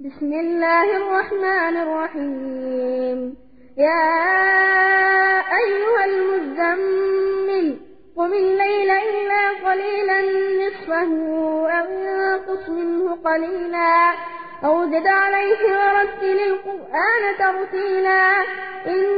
بسم الله الرحمن الرحيم. يا أيها المزمل قم الليل إلا قليلا نصفه أو أنقص منه قليلا. أو زد عليه ورتل القرآن ترتيلا. إنا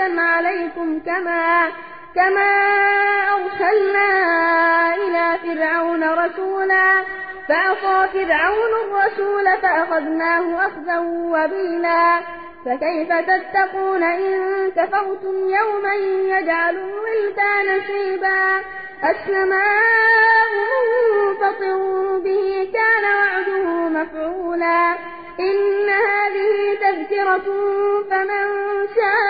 شاهدا عليكم كما كما أرسلنا إلى فرعون رسولا. فعصى فرعون الرسول فأخذناه أخذا وبيلا. فكيف تتقون إن كفرتم يوما يجعل الولدان شيبا؟ السماء منفطر به كان وعده مفعولا. إن هذه تذكرة فمن شاء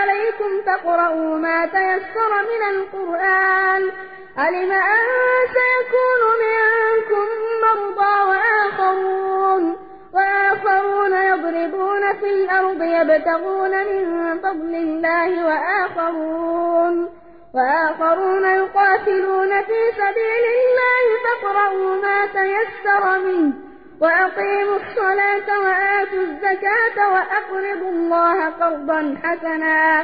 فاقرؤوا ما تيسر من القرآن. علم أن سيكون منكم مرضى وآخرون؟ وآخرون يضربون في الأرض يبتغون من فضل الله وآخرون. وآخرون يقاتلون في سبيل الله فاقرؤوا ما تيسر منه. وأقيموا الصلاة وآتوا الزكاة وأقرضوا الله قرضا حسنا.